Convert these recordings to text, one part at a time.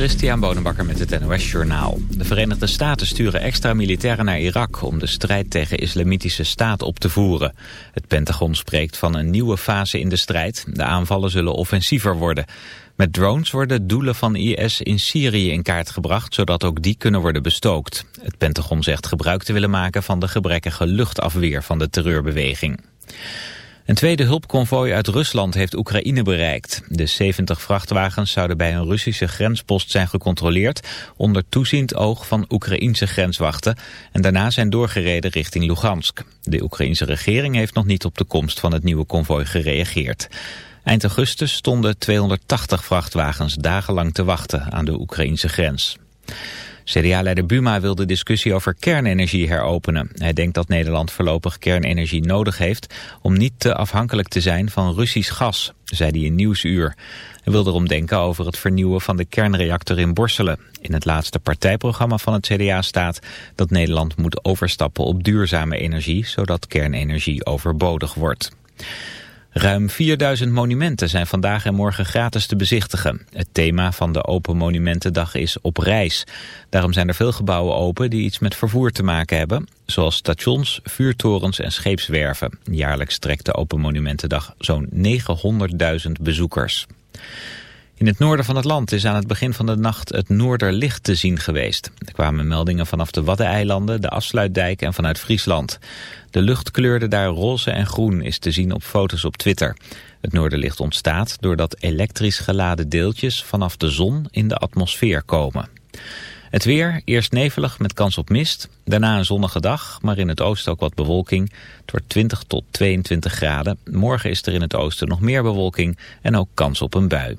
Christian Bonenbakker met het NOS Journaal. De Verenigde Staten sturen extra militairen naar Irak... om de strijd tegen islamitische staat op te voeren. Het Pentagon spreekt van een nieuwe fase in de strijd. De aanvallen zullen offensiever worden. Met drones worden doelen van IS in Syrië in kaart gebracht... zodat ook die kunnen worden bestookt. Het Pentagon zegt gebruik te willen maken van de gebrekkige luchtafweer van de terreurbeweging. Een tweede hulpconvooi uit Rusland heeft Oekraïne bereikt. De 70 vrachtwagens zouden bij een Russische grenspost zijn gecontroleerd... onder toeziend oog van Oekraïense grenswachten... en daarna zijn doorgereden richting Lugansk. De Oekraïense regering heeft nog niet op de komst van het nieuwe konvooi gereageerd. Eind augustus stonden 280 vrachtwagens dagenlang te wachten aan de Oekraïense grens. CDA-leider Buma wil de discussie over kernenergie heropenen. Hij denkt dat Nederland voorlopig kernenergie nodig heeft... om niet te afhankelijk te zijn van Russisch gas, zei hij in Nieuwsuur. Hij wil erom denken over het vernieuwen van de kernreactor in Borselen. In het laatste partijprogramma van het CDA staat dat Nederland moet overstappen op duurzame energie... zodat kernenergie overbodig wordt. Ruim 4000 monumenten zijn vandaag en morgen gratis te bezichtigen. Het thema van de Open Monumentendag is op reis. Daarom zijn er veel gebouwen open die iets met vervoer te maken hebben. Zoals stations, vuurtorens en scheepswerven. Jaarlijks trekt de Open Monumentendag zo'n 900.000 bezoekers. In het noorden van het land is aan het begin van de nacht het Noorderlicht te zien geweest. Er kwamen meldingen vanaf de Waddeneilanden, de Afsluitdijk en vanuit Friesland. De lucht kleurde daar roze en groen is te zien op foto's op Twitter. Het Noorderlicht ontstaat doordat elektrisch geladen deeltjes vanaf de zon in de atmosfeer komen. Het weer, eerst nevelig met kans op mist. Daarna een zonnige dag, maar in het oosten ook wat bewolking. Het wordt 20 tot 22 graden. Morgen is er in het oosten nog meer bewolking en ook kans op een bui.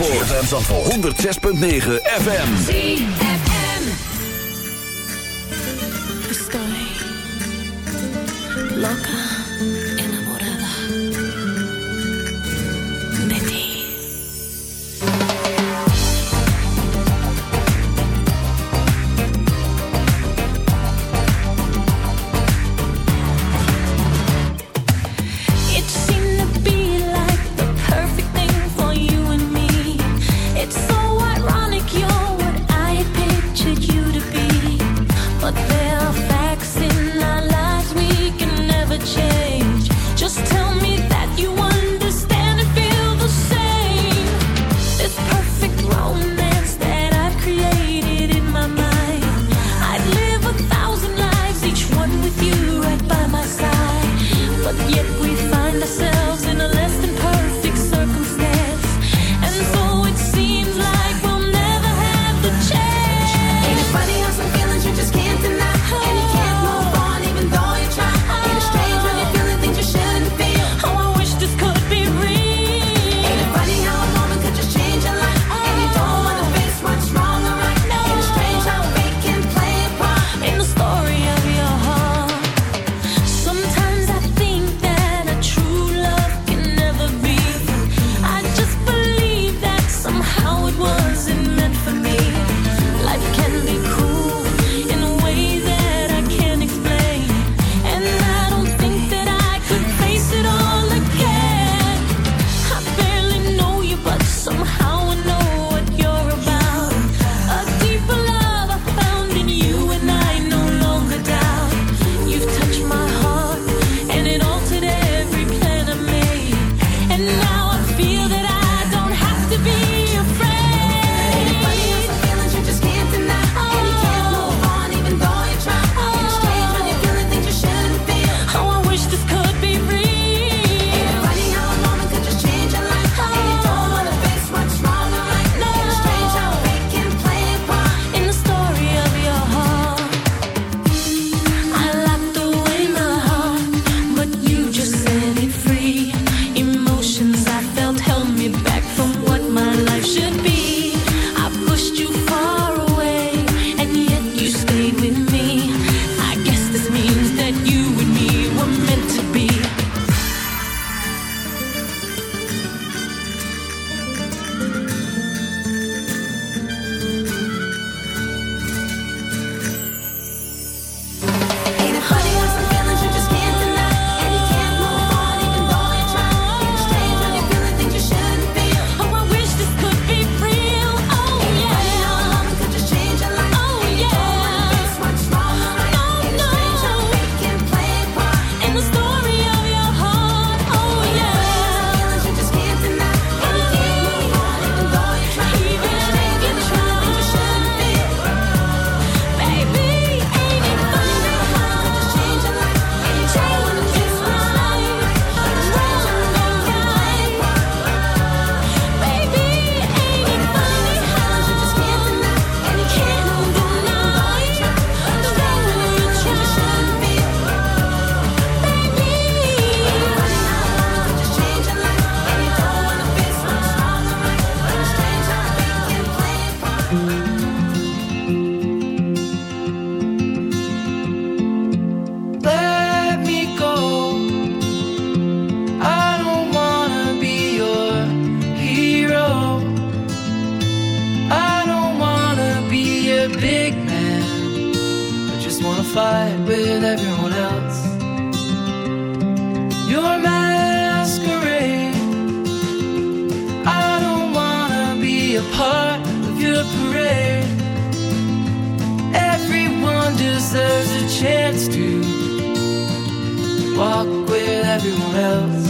Zandvoort, van 106.9 FM. a part of your parade. Everyone deserves a chance to walk with everyone else.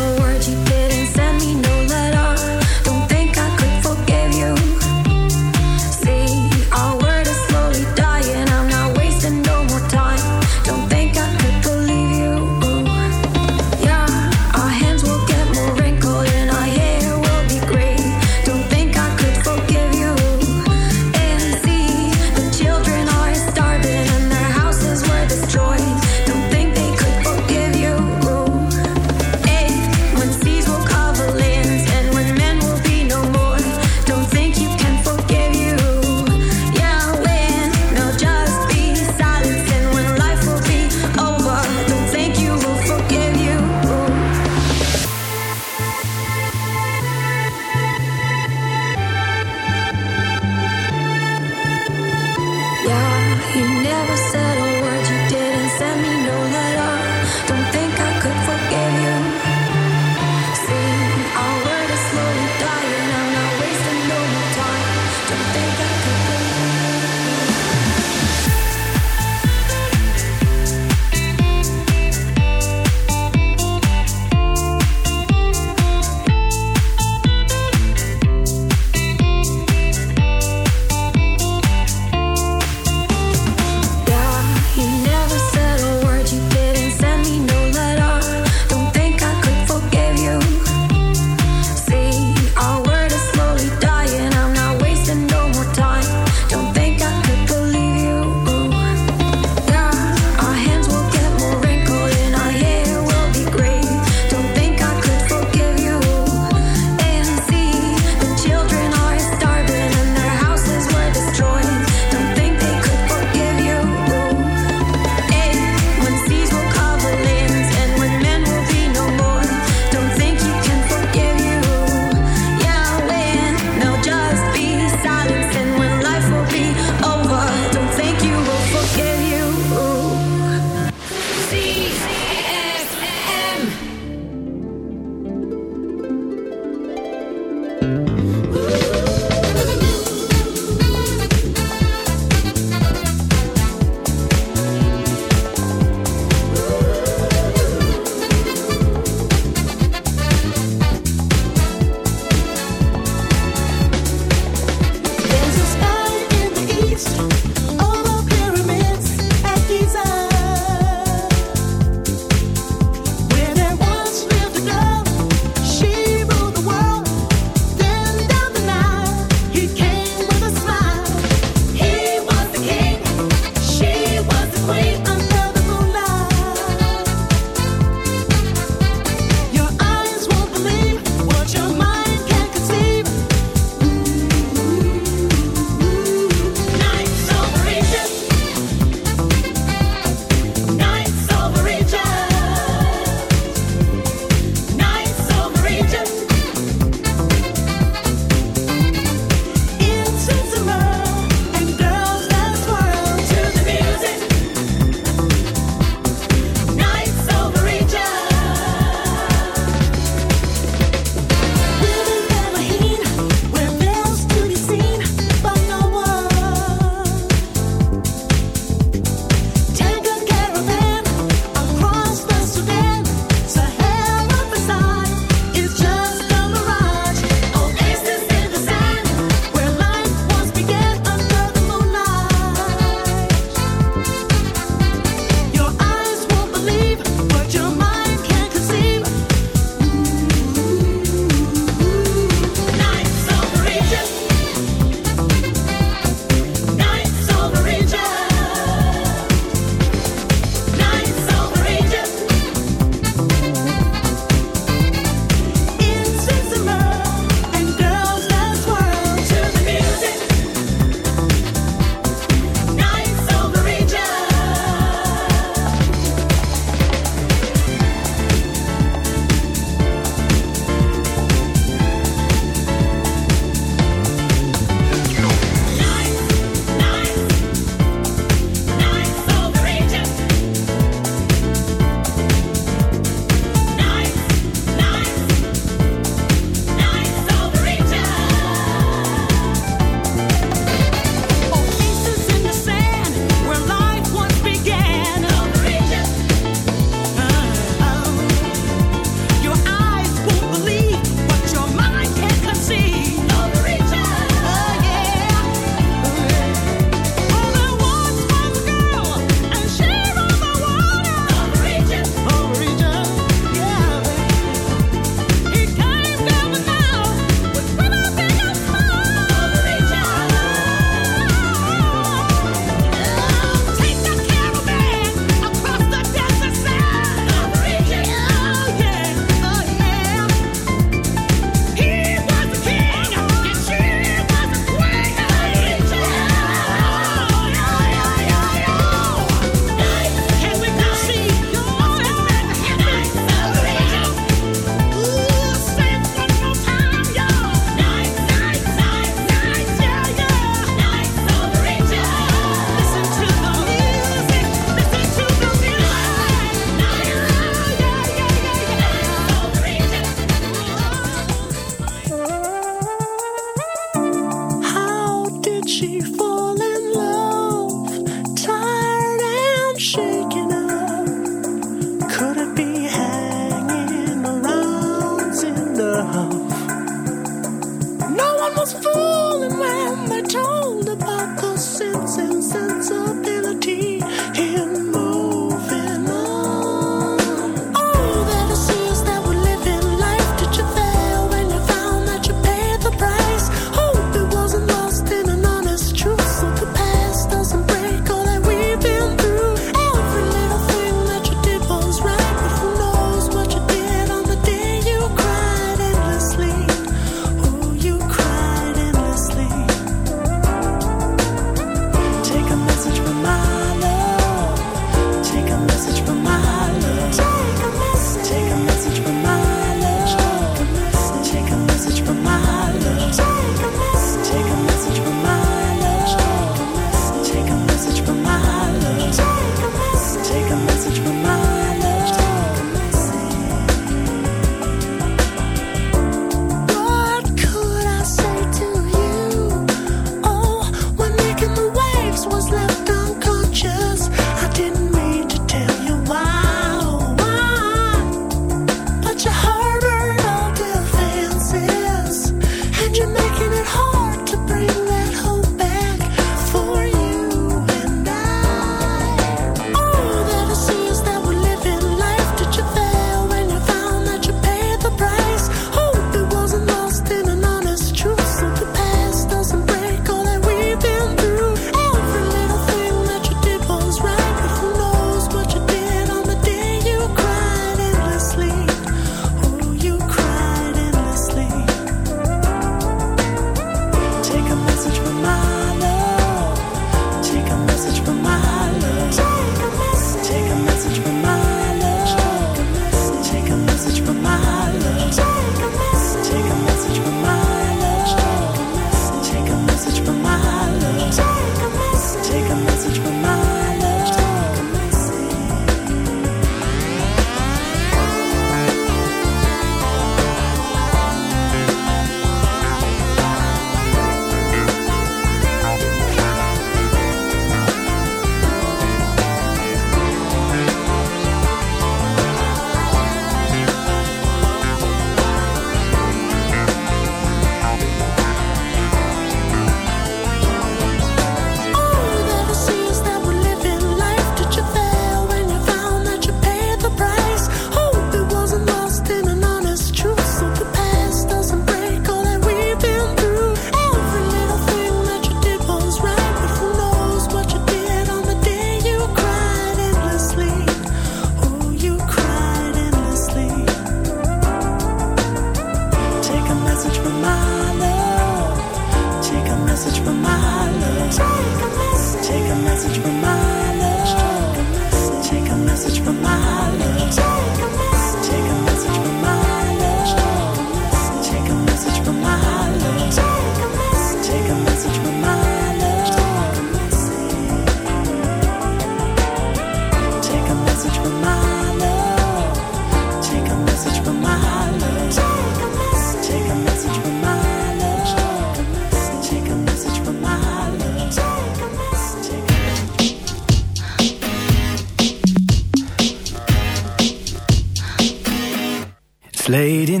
late in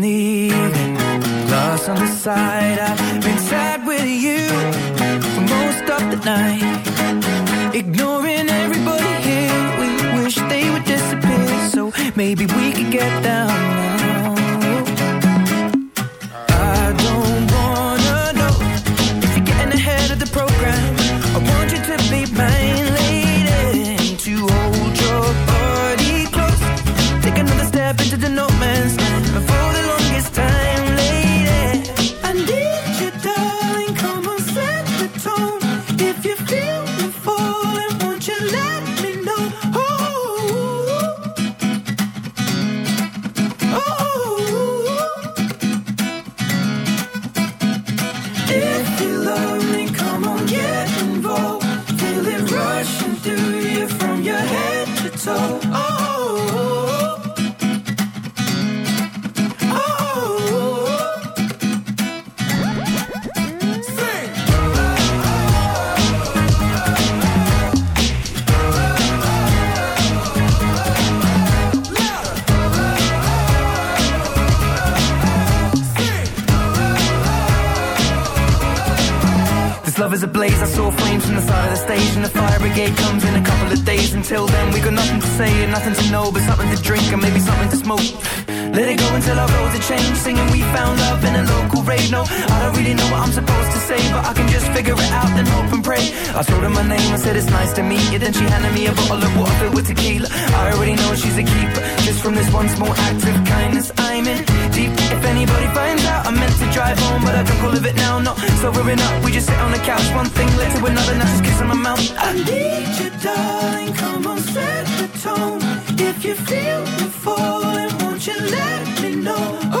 parade. No, I don't really know what I'm supposed to say, but I can just figure it out and hope and pray. I told her my name, I said it's nice to meet you. Then she handed me a bottle of water filled with tequila. I already know she's a keeper, just from this one small act of kindness. I'm in deep. If anybody finds out, I meant to drive home, but I can call it No, now. we're up, we just sit on the couch, one thing led to another. Now she's kissing my mouth. I need you, darling. Come on, set the tone. If you feel the falling, won't you let me know?